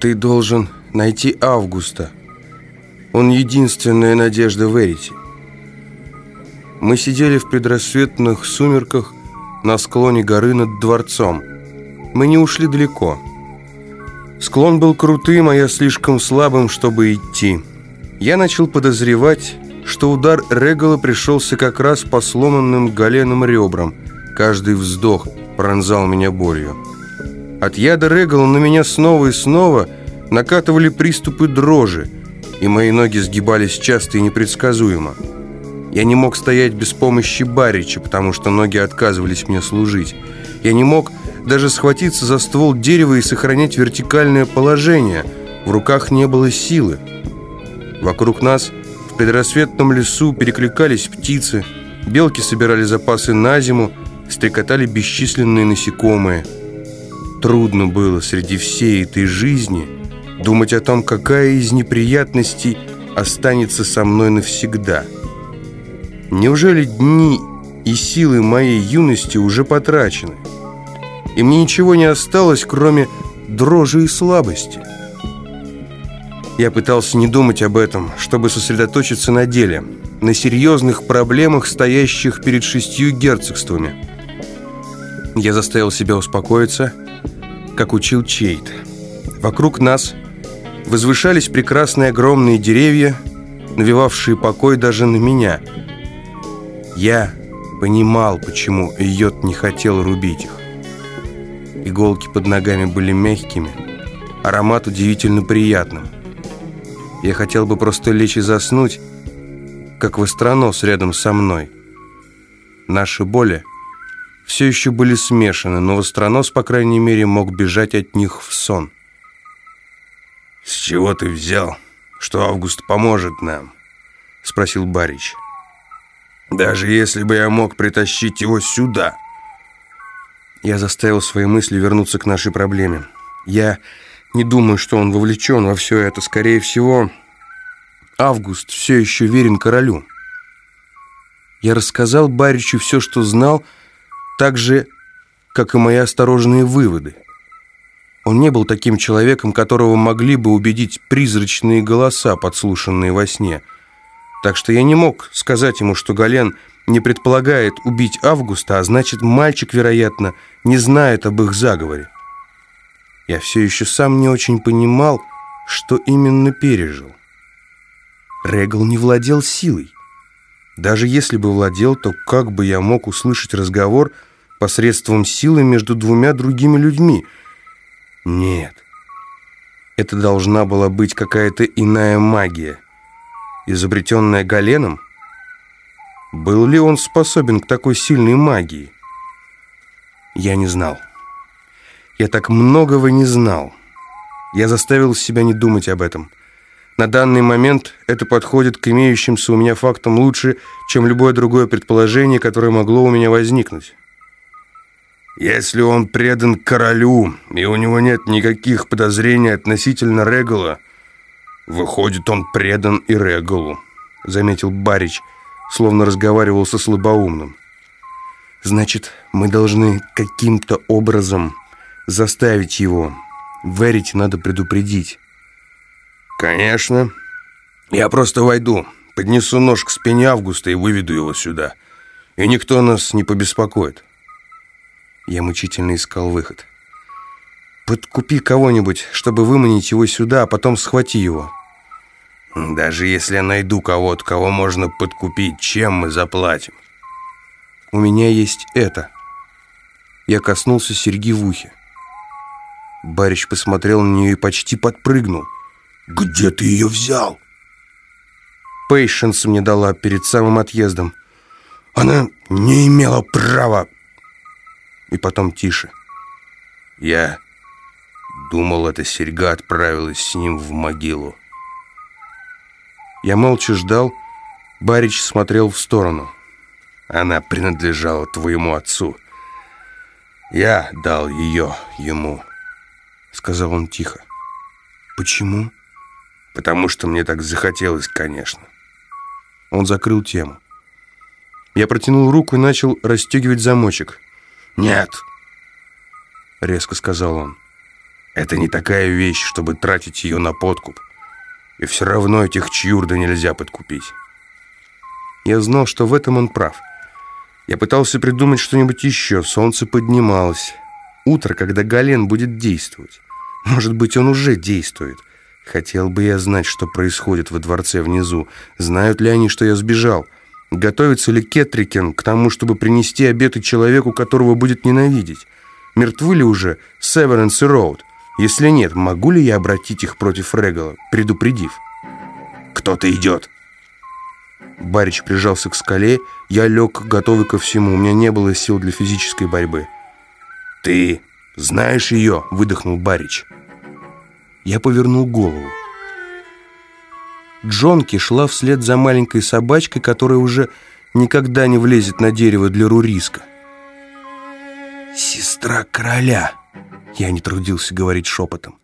Ты должен найти Августа. Он единственная надежда в Эрите. Мы сидели в предрассветных сумерках на склоне горы над дворцом. Мы не ушли далеко. Склон был крутым, а я слишком слабым, чтобы идти. Я начал подозревать, что удар Регала пришелся как раз по сломанным голенным ребрам. Каждый вздох пронзал меня болью. От яда Регала на меня снова и снова накатывали приступы дрожи, и мои ноги сгибались часто и непредсказуемо. Я не мог стоять без помощи Барича, потому что ноги отказывались мне служить. Я не мог даже схватиться за ствол дерева и сохранять вертикальное положение. В руках не было силы. Вокруг нас в предрассветном лесу перекликались птицы, белки собирали запасы на зиму, стрекотали бесчисленные насекомые. Трудно было среди всей этой жизни думать о том, какая из неприятностей останется со мной навсегда. Неужели дни и силы моей юности уже потрачены? И мне ничего не осталось, кроме дрожи и слабости. Я пытался не думать об этом, чтобы сосредоточиться на деле, на серьезных проблемах, стоящих перед шестью герцогствами. Я заставил себя успокоиться, как учил Чейт. Вокруг нас возвышались прекрасные огромные деревья, навевавшие покой даже на меня. Я понимал, почему Йод не хотел рубить их. Иголки под ногами были мягкими, аромат удивительно приятным. Я хотел бы просто лечь и заснуть, как востронос рядом со мной. Наши боли все еще были смешаны, но востронос, по крайней мере, мог бежать от них в сон. «С чего ты взял, что Август поможет нам?» — спросил Барич. «Даже если бы я мог притащить его сюда...» Я заставил свои мысли вернуться к нашей проблеме. Я не думаю, что он вовлечен во все это. Скорее всего, Август все еще верен королю. Я рассказал Баричу все, что знал, так же, как и мои осторожные выводы. Он не был таким человеком, которого могли бы убедить призрачные голоса, подслушанные во сне. Так что я не мог сказать ему, что Гален не предполагает убить Августа, а значит, мальчик, вероятно, не знает об их заговоре. Я все еще сам не очень понимал, что именно пережил. Регал не владел силой. Даже если бы владел, то как бы я мог услышать разговор посредством силы между двумя другими людьми? Нет. Это должна была быть какая-то иная магия. Изобретенная Галеном? Был ли он способен к такой сильной магии? Я не знал. Я так многого не знал. Я заставил себя не думать об этом. На данный момент это подходит к имеющимся у меня фактам лучше, чем любое другое предположение, которое могло у меня возникнуть. Если он предан королю, и у него нет никаких подозрений относительно Регала, выходит, он предан и Регалу, заметил Барич, словно разговаривал со слабоумным. Значит, мы должны каким-то образом заставить его. Верить надо предупредить. Конечно. Я просто войду, поднесу нож к спине Августа и выведу его сюда. И никто нас не побеспокоит. Я мучительно искал выход. Подкупи кого-нибудь, чтобы выманить его сюда, а потом схвати его. Даже если я найду кого-то, кого можно подкупить, чем мы заплатим? У меня есть это. Я коснулся серьги в ухе. Барич посмотрел на нее и почти подпрыгнул. «Где ты ее взял?» Пейшенс мне дала перед самым отъездом. Она не имела права. И потом тише. Я думал, эта серьга отправилась с ним в могилу. Я молча ждал. Барич смотрел в сторону. Она принадлежала твоему отцу. Я дал ее ему, сказал он тихо. Почему? Потому что мне так захотелось, конечно. Он закрыл тему. Я протянул руку и начал расстегивать замочек. «Нет!» — резко сказал он. Это не такая вещь, чтобы тратить ее на подкуп. И все равно этих чьюрда нельзя подкупить. Я знал, что в этом он прав. Я пытался придумать что-нибудь еще. Солнце поднималось. Утро, когда Гален будет действовать. Может быть, он уже действует. Хотел бы я знать, что происходит во дворце внизу. Знают ли они, что я сбежал? Готовится ли Кетрикен к тому, чтобы принести обеты человеку, которого будет ненавидеть? Мертвы ли уже Северенс и Роуд? Если нет, могу ли я обратить их против Регала, предупредив? «Кто-то идет!» Барич прижался к скале, я лег, готовый ко всему. У меня не было сил для физической борьбы. «Ты знаешь ее?» — выдохнул Барич. Я повернул голову. Джонки шла вслед за маленькой собачкой, которая уже никогда не влезет на дерево для руриска. «Сестра короля!» Я не трудился говорить шепотом.